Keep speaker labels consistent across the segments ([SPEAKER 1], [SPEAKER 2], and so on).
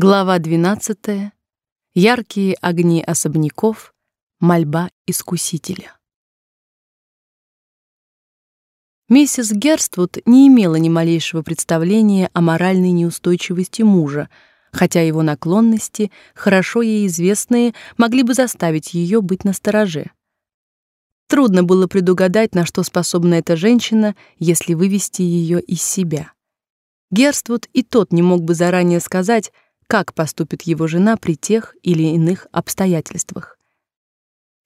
[SPEAKER 1] Глава 12. Яркие огни особняков. Мольба искусителя. Миссис Герствуд не имела ни малейшего представления о моральной неустойчивости мужа, хотя его наклонности, хорошо ей известные, могли бы заставить ее быть настороже. Трудно было предугадать, на что способна эта женщина, если вывести ее из себя. Герствуд и тот не мог бы заранее сказать, как поступит его жена при тех или иных обстоятельствах.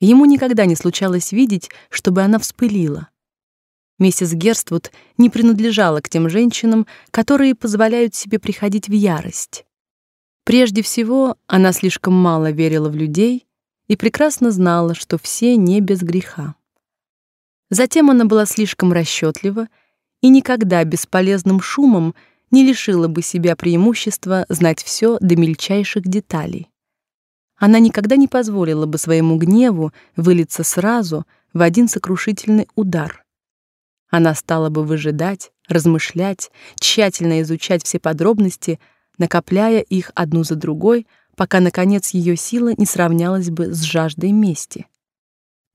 [SPEAKER 1] Ему никогда не случалось видеть, чтобы она вспылила. Миссис Герствуд не принадлежала к тем женщинам, которые позволяют себе приходить в ярость. Прежде всего, она слишком мало верила в людей и прекрасно знала, что все не без греха. Затем она была слишком расчетлива и никогда бесполезным шумом не лишила бы себя преимущества знать все до мельчайших деталей. Она никогда не позволила бы своему гневу вылиться сразу в один сокрушительный удар. Она стала бы выжидать, размышлять, тщательно изучать все подробности, накопляя их одну за другой, пока наконец ее сила не сравнялась бы с жаждой мести.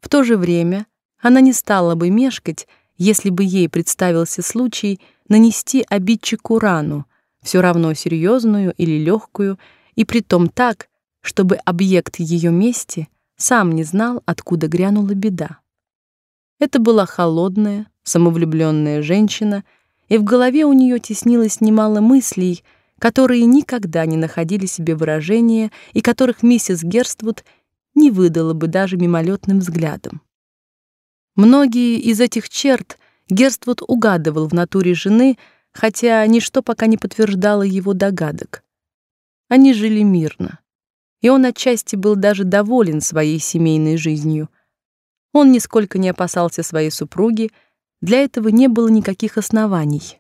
[SPEAKER 1] В то же время она не стала бы мешкать, если бы ей представился случай нанести обидчику рану, все равно серьезную или легкую, и притом так, чтобы объект ее мести сам не знал, откуда грянула беда. Это была холодная, самовлюбленная женщина, и в голове у нее теснилось немало мыслей, которые никогда не находили себе выражения и которых миссис Герствуд не выдала бы даже мимолетным взглядом. Многие из этих черт Герствуд угадывал в натуре жены, хотя ничто пока не подтверждало его догадок. Они жили мирно, и он отчасти был даже доволен своей семейной жизнью. Он нисколько не опасался своей супруги, для этого не было никаких оснований.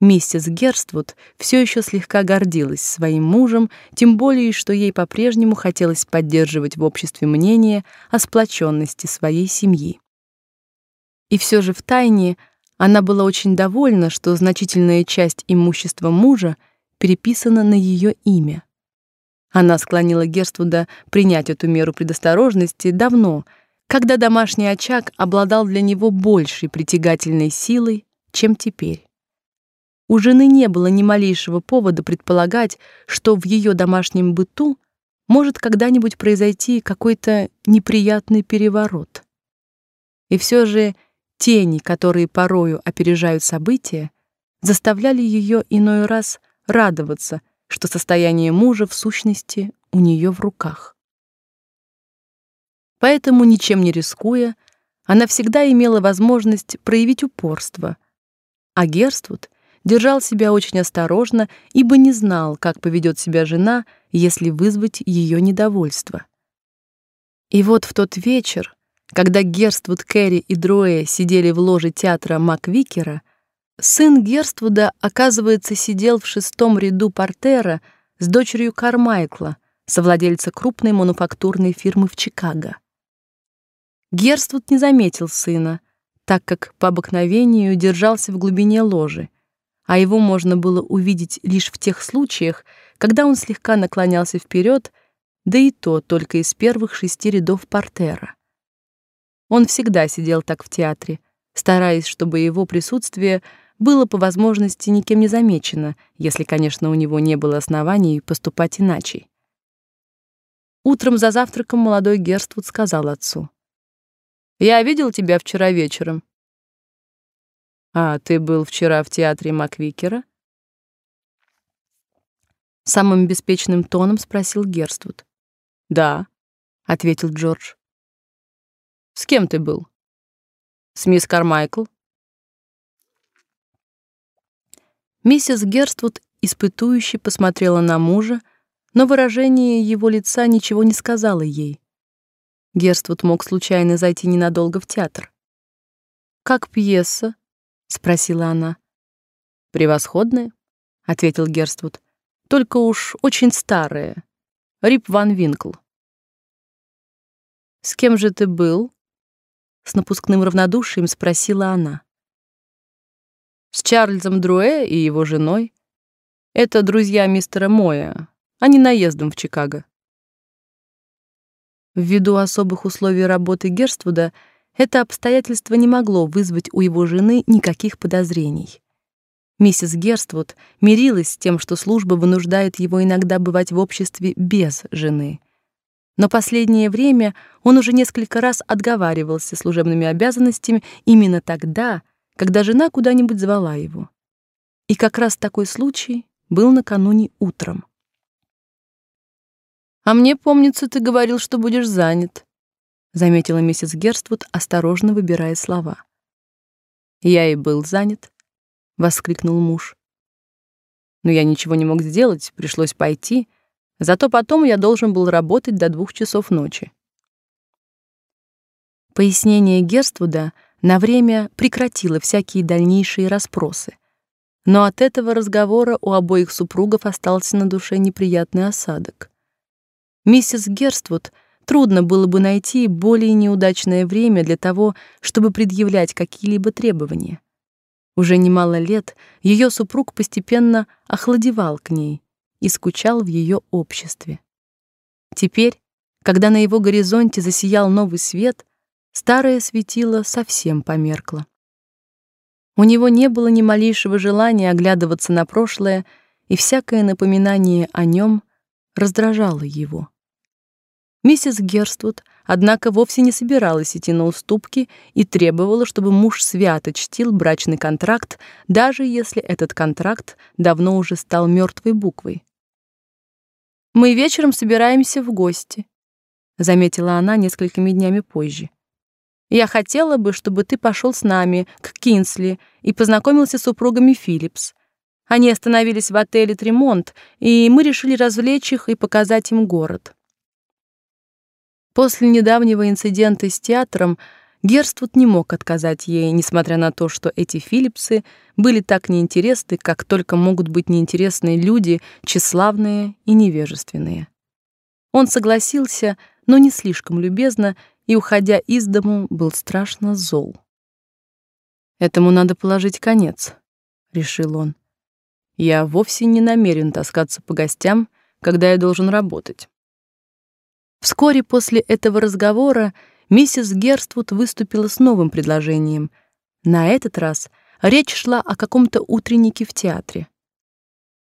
[SPEAKER 1] Миссис Герствуд все еще слегка гордилась своим мужем, тем более, что ей по-прежнему хотелось поддерживать в обществе мнение о сплоченности своей семьи. И все же в тайне она была очень довольна, что значительная часть имущества мужа переписана на ее имя. Она склонила Герствуда принять эту меру предосторожности давно, когда домашний очаг обладал для него большей притягательной силой, чем теперь. У жены не было ни малейшего повода предполагать, что в ее домашнем быту может когда-нибудь произойти какой-то неприятный переворот. И все же Тени, которые порою опережают события, заставляли ее иной раз радоваться, что состояние мужа в сущности у нее в руках. Поэтому, ничем не рискуя, она всегда имела возможность проявить упорство, а Герствуд держал себя очень осторожно, ибо не знал, как поведет себя жена, если вызвать ее недовольство. И вот в тот вечер, когда Герствуд, Керри и Дроэ сидели в ложе театра Маквикера, сын Герствуда, оказывается, сидел в шестом ряду портера с дочерью Кармайкла, совладельца крупной мануфактурной фирмы в Чикаго. Герствуд не заметил сына, так как по обыкновению держался в глубине ложи, а его можно было увидеть лишь в тех случаях, когда он слегка наклонялся вперед, да и то только из первых шести рядов портера. Он всегда сидел так в театре, стараясь, чтобы его присутствие было по возможности никем не замечено, если, конечно, у него не было оснований поступать иначе. Утром за завтраком молодой Герствуд сказал отцу: "Я видел тебя вчера вечером". "А ты был вчера в театре Маквикера?" самым беспечным тоном спросил Герствуд. "Да", ответил Джордж. С кем ты был? С мисс Кармайкл? Миссис Герствуд испытующе посмотрела на мужа, но выражение его лица ничего не сказало ей. Герствуд мог случайно зайти ненадолго в театр. «Как пьеса?» — спросила она. «Превосходная», — ответил Герствуд. «Только уж очень старая. Рип ван Винкл». «С кем же ты был?» С напускным равнодушием спросила она. С Чарльзом Друэ и его женой. Это друзья мистера Моя. Они наездом в Чикаго. Ввиду особых условий работы Герствуда, это обстоятельство не могло вызвать у его жены никаких подозрений. Миссис Герствуд мирилась с тем, что служба вынуждает его иногда бывать в обществе без жены. Но последнее время он уже несколько раз отговаривался служебными обязанностями именно тогда, когда жена куда-нибудь звала его. И как раз такой случай был накануне утром. А мне помнится, ты говорил, что будешь занят, заметила миссис Герствуд, осторожно выбирая слова. Я и был занят, воскликнул муж. Но я ничего не мог сделать, пришлось пойти. Зато потом я должен был работать до двух часов ночи. Пояснение Герствуда на время прекратило всякие дальнейшие расспросы. Но от этого разговора у обоих супругов остался на душе неприятный осадок. Миссис Герствуд трудно было бы найти более неудачное время для того, чтобы предъявлять какие-либо требования. Уже немало лет ее супруг постепенно охладевал к ней и скучал в ее обществе. Теперь, когда на его горизонте засиял новый свет, старое светило совсем померкло. У него не было ни малейшего желания оглядываться на прошлое, и всякое напоминание о нем раздражало его. Миссис Герствуд, однако, вовсе не собиралась идти на уступки и требовала, чтобы муж свято чтил брачный контракт, даже если этот контракт давно уже стал мертвой буквой. Мы вечером собираемся в гости, заметила она несколькими днями позже. Я хотела бы, чтобы ты пошел с нами к Кинсли и познакомился с супругами Филлипс. Они остановились в отеле Тремонт, и мы решили развлечь их и показать им город. После недавнего инцидента с театром Герствуд не мог отказать ей, несмотря на то, что эти Филлипсы были так неинтересны, как только могут быть неинтересны люди, тщеславные и невежественные. Он согласился, но не слишком любезно, и, уходя из дому, был страшно зол. «Этому надо положить конец», — решил он. «Я вовсе не намерен таскаться по гостям, когда я должен работать. Вскоре после этого разговора миссис Герствуд выступила с новым предложением. На этот раз речь шла о каком-то утреннике в театре.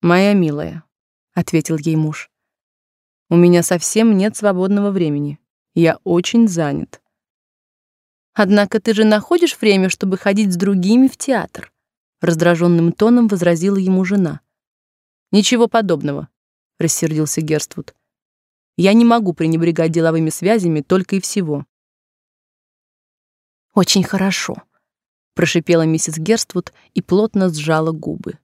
[SPEAKER 1] "Моя милая", ответил ей муж. "У меня совсем нет свободного времени. Я очень занят". Однако ты же находишь время, чтобы ходить с другими в театр, раздраженным тоном возразила ему жена. Ничего подобного, рассердился Герствуд. Я не могу пренебрегать деловыми связями только и всего. Очень хорошо, прошипела миссис Герствуд и плотно сжала губы.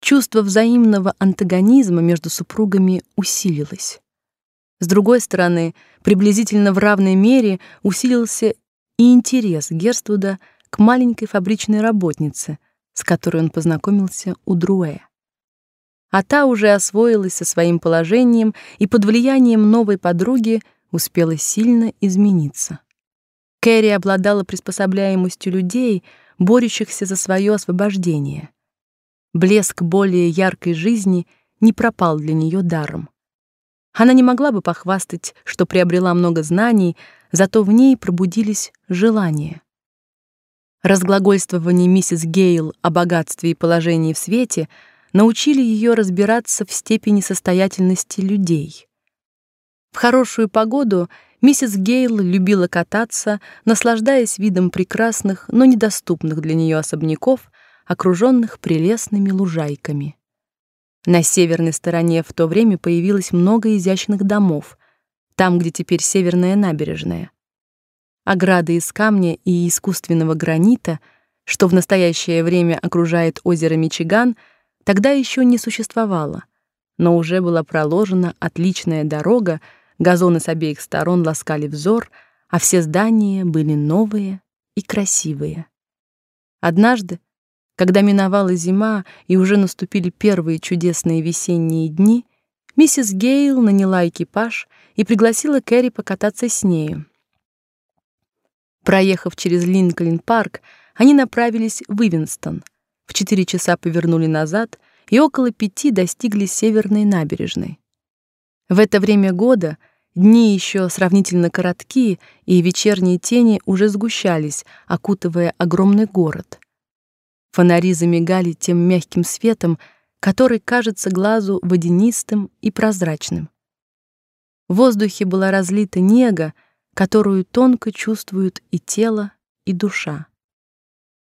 [SPEAKER 1] Чувство взаимного антагонизма между супругами усилилось. С другой стороны, приблизительно в равной мере усилился и интерес Герствуда к маленькой фабричной работнице, с которой он познакомился у Друэ а та уже освоилась со своим положением и под влиянием новой подруги успела сильно измениться. Кэрри обладала приспособляемостью людей, борющихся за свое освобождение. Блеск более яркой жизни не пропал для нее даром. Она не могла бы похвастать, что приобрела много знаний, зато в ней пробудились желания. Разглагольствование миссис Гейл о богатстве и положении в свете — научили ее разбираться в степени состоятельности людей. В хорошую погоду миссис Гейл любила кататься, наслаждаясь видом прекрасных, но недоступных для нее особняков, окруженных прелестными лужайками. На северной стороне в то время появилось много изящных домов, там, где теперь северная набережная. Ограды из камня и искусственного гранита, что в настоящее время окружает озеро Мичиган — тогда еще не существовало, но уже была проложена отличная дорога, газоны с обеих сторон ласкали взор, а все здания были новые и красивые. Однажды, когда миновала зима и уже наступили первые чудесные весенние дни, миссис Гейл наняла экипаж и пригласила Кэрри покататься с нею. Проехав через Линкольн-парк, они направились в Ивенстон — в четыре часа повернули назад и около пяти достигли северной набережной. В это время года дни еще сравнительно короткие, и вечерние тени уже сгущались, окутывая огромный город. Фонари замигали тем мягким светом, который кажется глазу водянистым и прозрачным. В воздухе была разлита нега, которую тонко чувствуют и тело, и душа.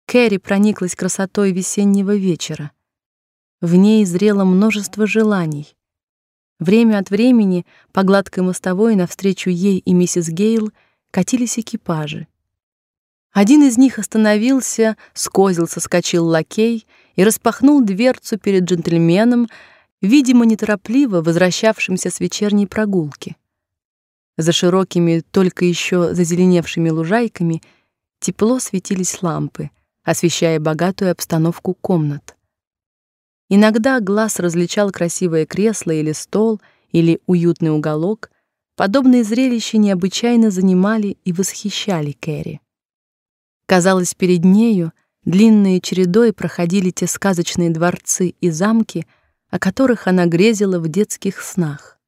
[SPEAKER 1] Кэрри прониклась красотой весеннего вечера. В ней зрело множество желаний. Время от времени по гладкой мостовой навстречу ей и миссис Гейл катились экипажи. Один из них остановился, с соскочил лакей и распахнул дверцу перед джентльменом, видимо, неторопливо возвращавшимся с вечерней прогулки. За широкими, только еще зазеленевшими лужайками тепло светились лампы, освещая богатую обстановку комнат. Иногда глаз различал красивое кресло или стол, или уютный уголок. Подобные зрелища необычайно занимали и восхищали Кэрри. Казалось, перед нею длинной чередой проходили те сказочные дворцы и замки, о которых она грезила в детских снах.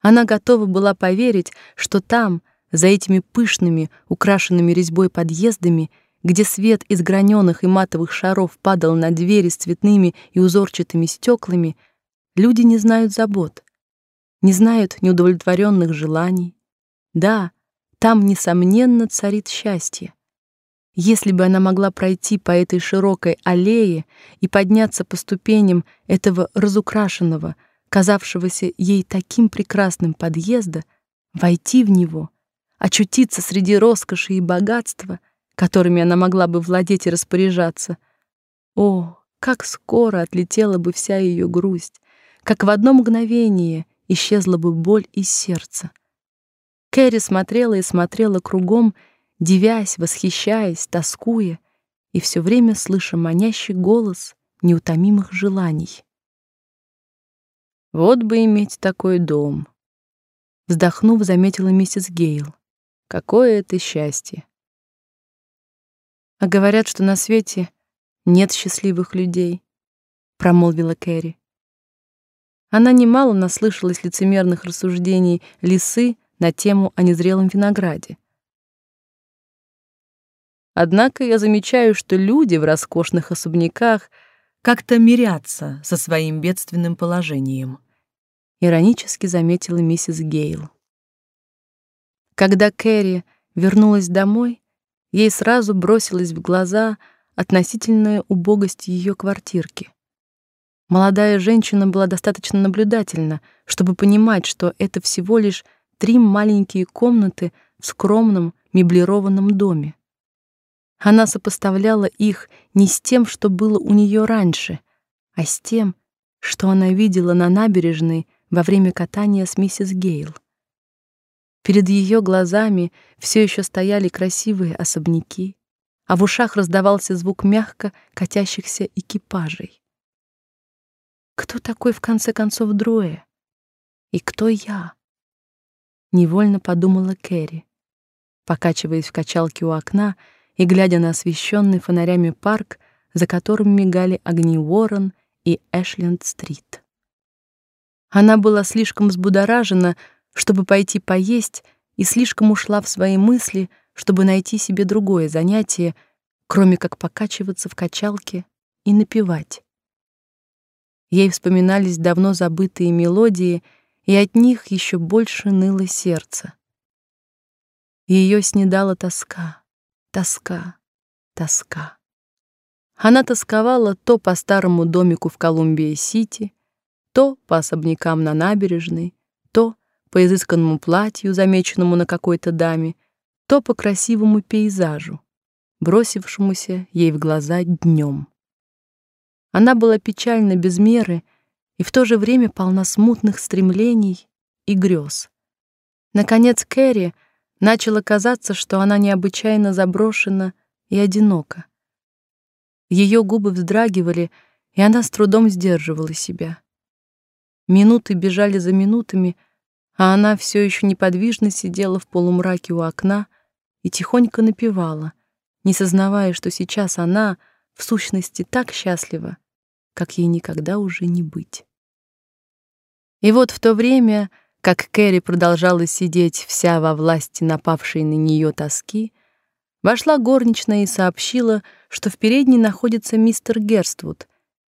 [SPEAKER 1] Она готова была поверить, что там, за этими пышными, украшенными резьбой подъездами, где свет из граненых и матовых шаров падал на двери с цветными и узорчатыми стеклами, люди не знают забот, не знают неудовлетворенных желаний. Да, там несомненно царит счастье. Если бы она могла пройти по этой широкой аллее и подняться по ступеням этого разукрашенного, казавшегося ей таким прекрасным подъезда, войти в него, очутиться среди роскоши и богатства, которыми она могла бы владеть и распоряжаться. О, как скоро отлетела бы вся ее грусть, как в одно мгновение исчезла бы боль из сердца. Кэрри смотрела и смотрела кругом, дивясь, восхищаясь, тоскуя и все время слыша манящий голос неутомимых желаний. Вот бы иметь такой дом, вздохнув, заметила миссис Гейл. Какое это счастье. А говорят, что на свете нет счастливых людей, промолвила Кэрри. Она немало наслышалась лицемерных рассуждений лисы на тему о незрелом винограде. Однако я замечаю, что люди в роскошных особняках как-то мирятся со своим бедственным положением, иронически заметила миссис Гейл. Когда Кэрри вернулась домой, ей сразу бросилась в глаза относительная убогость ее квартирки. Молодая женщина была достаточно наблюдательна, чтобы понимать, что это всего лишь три маленькие комнаты в скромном меблированном доме. Она сопоставляла их не с тем, что было у нее раньше, а с тем, что она видела на набережной во время катания с миссис Гейл. Перед ее глазами все еще стояли красивые особняки, а в ушах раздавался звук мягко катящихся экипажей. Кто такой в конце концов Дроя? И кто я? Невольно подумала Кэрри, покачиваясь в качалке у окна и глядя на освещенный фонарями парк, за которым мигали огни Уоррен и Эшленд-стрит. Она была слишком взбудоражена, чтобы пойти поесть, и слишком ушла в свои мысли, чтобы найти себе другое занятие, кроме как покачиваться в качалке и напевать. Ей вспоминались давно забытые мелодии, и от них еще больше ныло сердце. Ее снедала тоска. Тоска, тоска. Она тосковала то по старому домику в Колумбии-Сити, то по особнякам на набережной, по изысканному платью, замеченному на какой-то даме, то по красивому пейзажу, бросившемуся ей в глаза днем. Она была печальна без меры и в то же время полна смутных стремлений и грез. Наконец Кэрри Начало казаться, что она необычайно заброшена и одинока. Ее губы вздрагивали, и она с трудом сдерживала себя. Минуты бежали за минутами, а она все еще неподвижно сидела в полумраке у окна и тихонько напевала, не сознавая, что сейчас она, в сущности, так счастлива, как ей никогда уже не быть. И вот в то время, как Кэрри продолжала сидеть вся во власти напавшей на нее тоски, вошла горничная и сообщила, что в передней находится мистер Герствуд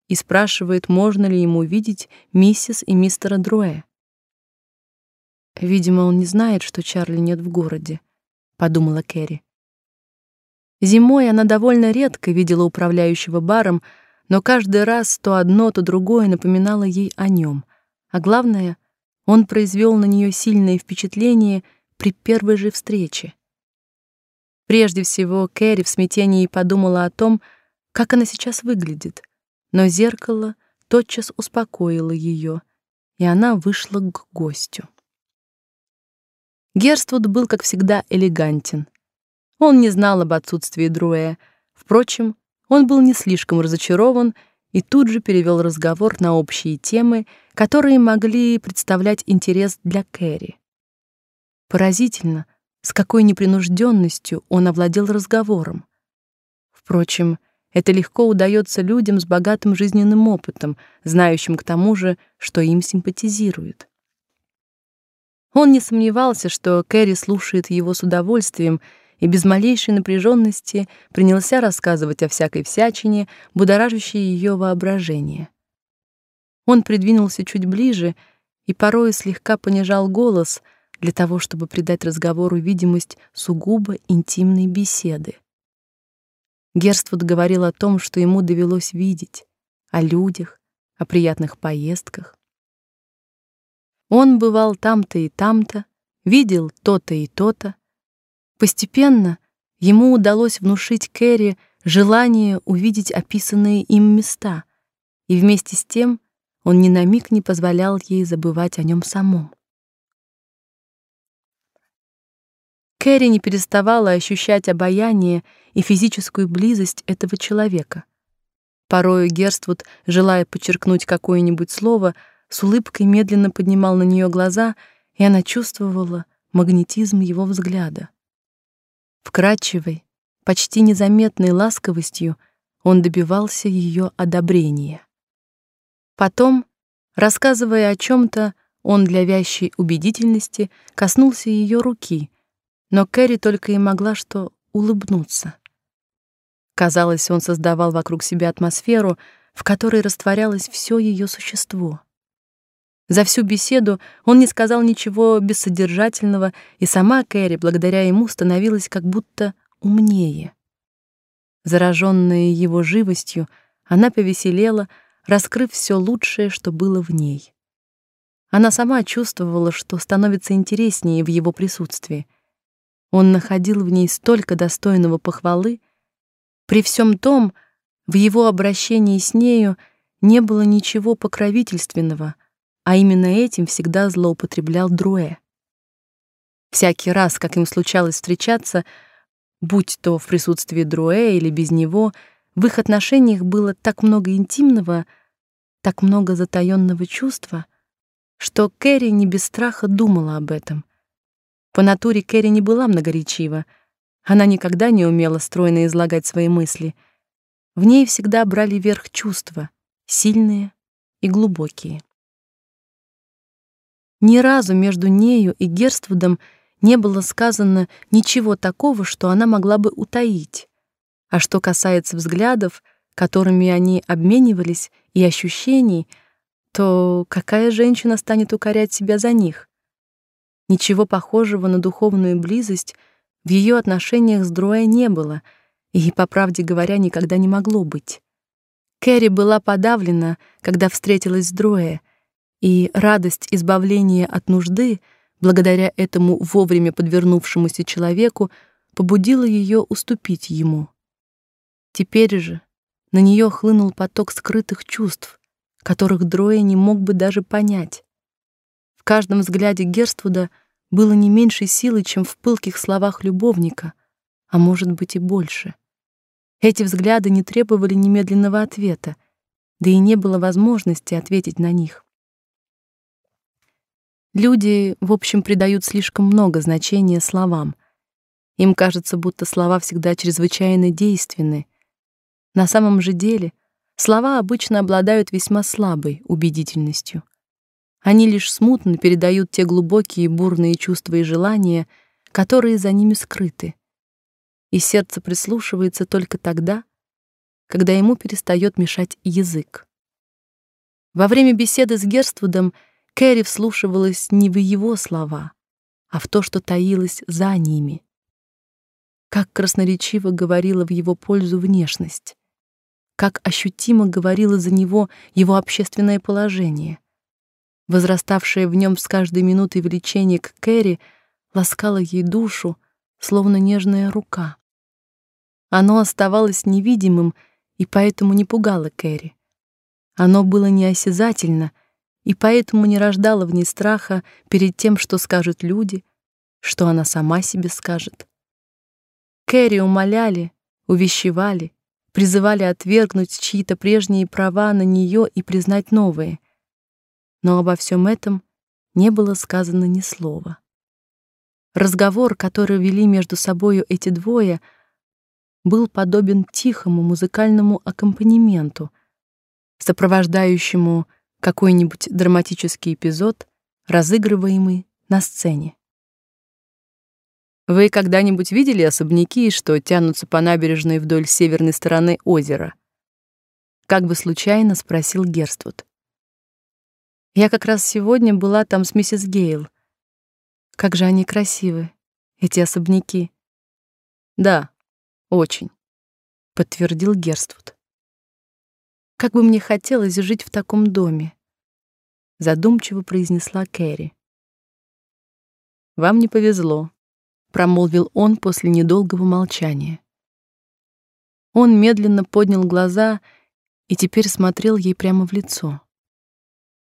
[SPEAKER 1] и спрашивает, можно ли ему видеть миссис и мистера Друэ. Видимо, он не знает, что Чарли нет в городе, подумала Кэрри. Зимой она довольно редко видела управляющего баром, но каждый раз то одно, то другое напоминало ей о нем. А главное, он произвел на нее сильное впечатление при первой же встрече. Прежде всего, Кэрри в смятении подумала о том, как она сейчас выглядит, но зеркало тотчас успокоило ее, и она вышла к гостю. Герствуд был, как всегда, элегантен. Он не знал об отсутствии Друэ. Впрочем, он был не слишком разочарован и тут же перевел разговор на общие темы, которые могли представлять интерес для Кэрри. Поразительно, с какой непринужденностью он овладел разговором. Впрочем, это легко удается людям с богатым жизненным опытом, знающим к тому же, что им симпатизирует. Он не сомневался, что Кэрри слушает его с удовольствием и без малейшей напряженности принялся рассказывать о всякой всячине, будоражащей ее воображение. Он придвинулся чуть ближе и порой слегка понижал голос для того, чтобы придать разговору видимость сугубо интимной беседы. Герствуд говорил о том, что ему довелось видеть, о людях, о приятных поездках, он бывал там-то и там-то, видел то-то и то-то. Постепенно ему удалось внушить Кэрри желание увидеть описанные им места, и вместе с тем он ни на миг не позволял ей забывать о нем самом. Кэрри не переставала ощущать обаяние и физическую близость этого человека. Порою Герствуд, желая подчеркнуть какое-нибудь слово, с улыбкой медленно поднимал на нее глаза, и она чувствовала магнетизм его взгляда. Вкрадчивой, почти незаметной ласковостью он добивался ее одобрения. Потом, рассказывая о чем то он для вящей убедительности коснулся ее руки, но Кэрри только и могла что улыбнуться. Казалось, он создавал вокруг себя атмосферу, в которой растворялось все ее существо. За всю беседу он не сказал ничего бессодержательного, и сама Кэрри, благодаря ему, становилась как будто умнее. Зараженная его живостью, она повеселела, раскрыв все лучшее, что было в ней. Она сама чувствовала, что становится интереснее в его присутствии. Он находил в ней столько достойного похвалы, при всем том, в его обращении с нею не было ничего покровительственного — а именно этим всегда злоупотреблял Друэ. Всякий раз, как им случалось встречаться, будь то в присутствии Друэ или без него, в их отношениях было так много интимного, так много затаённого чувства, что Кэрри не без страха думала об этом. По натуре Кэрри не была многоречива, она никогда не умела стройно излагать свои мысли. В ней всегда брали верх чувства, сильные и глубокие. Ни разу между нею и Герствудом не было сказано ничего такого, что она могла бы утаить. А что касается взглядов, которыми они обменивались, и ощущений, то какая женщина станет укорять себя за них? Ничего похожего на духовную близость в ее отношениях с Дроя не было, и, по правде говоря, никогда не могло быть. Кэрри была подавлена, когда встретилась с Дроя, и радость избавления от нужды, благодаря этому вовремя подвернувшемуся человеку, побудила ее уступить ему. Теперь же на нее хлынул поток скрытых чувств, которых Дроя не мог бы даже понять. В каждом взгляде Герствуда было не меньше силы, чем в пылких словах любовника, а может быть и больше. Эти взгляды не требовали немедленного ответа, да и не было возможности ответить на них. Люди, в общем, придают слишком много значения словам. Им кажется, будто слова всегда чрезвычайно действенны. На самом же деле Слова обычно обладают весьма слабой убедительностью. Они лишь смутно передают те глубокие и бурные чувства и желания, которые за ними скрыты. И сердце прислушивается только тогда, когда ему перестает мешать язык. Во время беседы с Герствудом Кэрри вслушивалась не в его слова, а в то, что таилось за ними. Как красноречиво говорила в его пользу внешность, как ощутимо говорила за него его общественное положение. Возраставшее в нем с каждой минутой влечение к Кэрри ласкало ей душу, словно нежная рука. Оно оставалось невидимым и поэтому не пугало Кэрри. Оно было неосязательно — и поэтому не рождала в ней страха перед тем, что скажут люди, что она сама себе скажет. Кэрри умоляли, увещевали, призывали отвергнуть чьи-то прежние права на нее и признать новые. Но обо всем этом не было сказано ни слова. Разговор, который вели между собою эти двое, был подобен тихому музыкальному аккомпанементу, сопровождающему какой-нибудь драматический эпизод, разыгрываемый на сцене. Вы когда-нибудь видели особняки, что тянутся по набережной вдоль северной стороны озера? Как бы случайно спросил Герствуд. Я как раз сегодня была там с миссис Гейл. Как же они красивы, эти особняки. Да, очень, подтвердил Герствуд. Как бы мне хотелось жить в таком доме, задумчиво произнесла Кэрри. Вам не повезло, промолвил он после недолгого молчания. Он медленно поднял глаза и теперь смотрел ей прямо в лицо.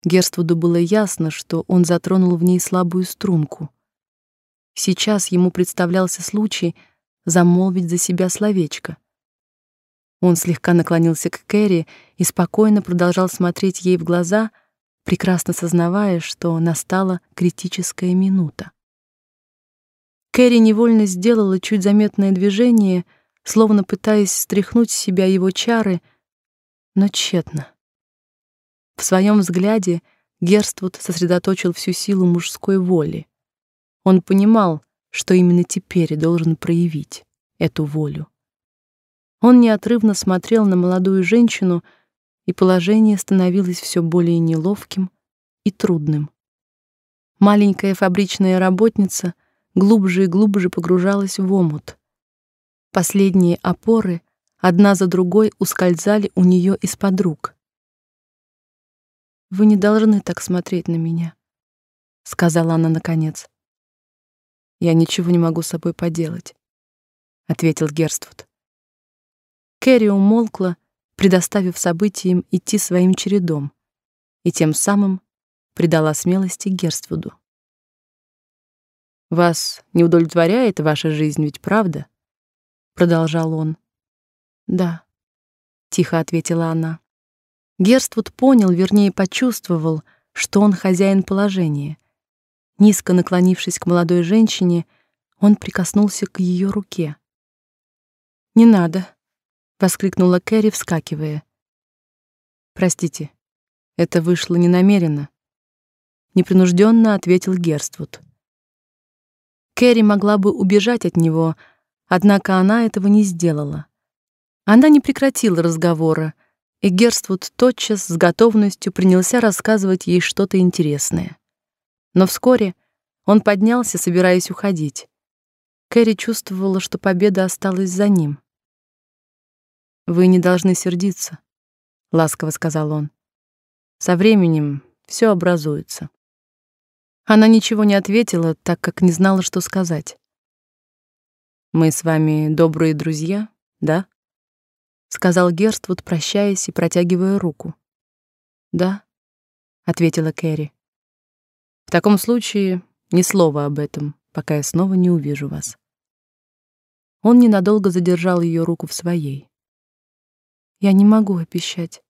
[SPEAKER 1] Герствуду было ясно, что он затронул в ней слабую струнку. Сейчас ему представлялся случай замолвить за себя словечко. Он слегка наклонился к Кэрри и спокойно продолжал смотреть ей в глаза, прекрасно сознавая, что настала критическая минута. Кэрри невольно сделала чуть заметное движение, словно пытаясь стряхнуть с себя его чары, но тщетно. В своем взгляде Герствуд сосредоточил всю силу мужской воли. Он понимал, что именно теперь должен проявить эту волю. Он неотрывно смотрел на молодую женщину, и положение становилось все более неловким и трудным. Маленькая фабричная работница глубже и глубже погружалась в омут. Последние опоры одна за другой ускользали у нее из-под рук. Вы не должны так смотреть на меня, сказала она наконец. Я ничего не могу с собой поделать, ответил Герствуд. Кэрри умолкла, предоставив событиям идти своим чередом, и тем самым придала смелости Герствуду. Вас не удовлетворяет ваша жизнь, ведь правда? продолжал он. Да, тихо ответила она. Герствуд понял, вернее, почувствовал, что он хозяин положения. Низко наклонившись к молодой женщине, он прикоснулся к ее руке. Не надо, воскликнула Кэрри, вскакивая. Простите, это вышло ненамеренно, непринужденно ответил Герствуд. Кэрри могла бы убежать от него, однако она этого не сделала. Она не прекратила разговора, и Герствуд тотчас с готовностью принялся рассказывать ей что-то интересное. Но вскоре он поднялся, собираясь уходить. Кэрри чувствовала, что победа осталась за ним. Вы не должны сердиться, ласково сказал он. Со временем все образуется. Она ничего не ответила, так как не знала, что сказать. Мы с вами добрые друзья, да? сказал Герствуд, прощаясь и протягивая руку. Да, ответила Кэрри. В таком случае ни слова об этом, пока я снова не увижу вас. Он ненадолго задержал ее руку в своей. Я не могу обещать,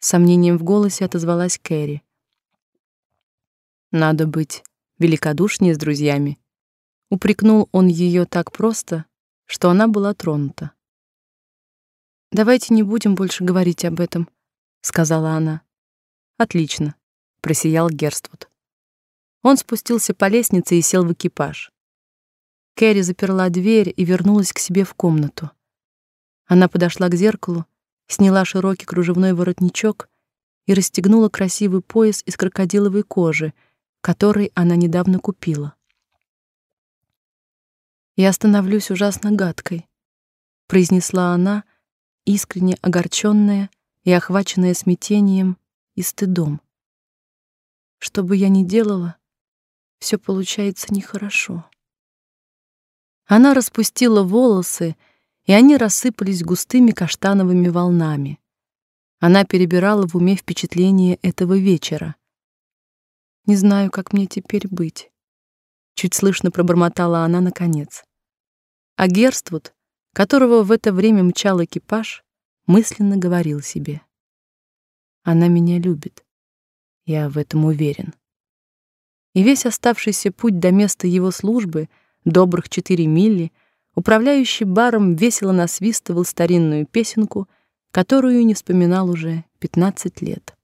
[SPEAKER 1] с сомнением в голосе отозвалась Кэрри. Надо быть великодушнее с друзьями. Упрекнул он ее так просто, что она была тронута. Давайте не будем больше говорить об этом, сказала она. Отлично, просиял Герствуд. Он спустился по лестнице и сел в экипаж. Кэрри заперла дверь и вернулась к себе в комнату. Она подошла к зеркалу, сняла широкий кружевной воротничок и расстегнула красивый пояс из крокодиловой кожи, который она недавно купила. Я становлюсь ужасно гадкой, произнесла она, искренне огорченная и охваченная смятением и стыдом. Что бы я ни делала, все получается нехорошо. Она распустила волосы, и они рассыпались густыми каштановыми волнами. Она перебирала в уме впечатления этого вечера. Не знаю, как мне теперь быть, чуть слышно пробормотала она наконец. А Герствуд, которого в это время мчал экипаж, мысленно говорил себе: она меня любит. Я в этом уверен. И весь оставшийся путь до места его службы, добрых четыре мили, управляющий баром весело насвистывал старинную песенку, которую не вспоминал уже пятнадцать лет.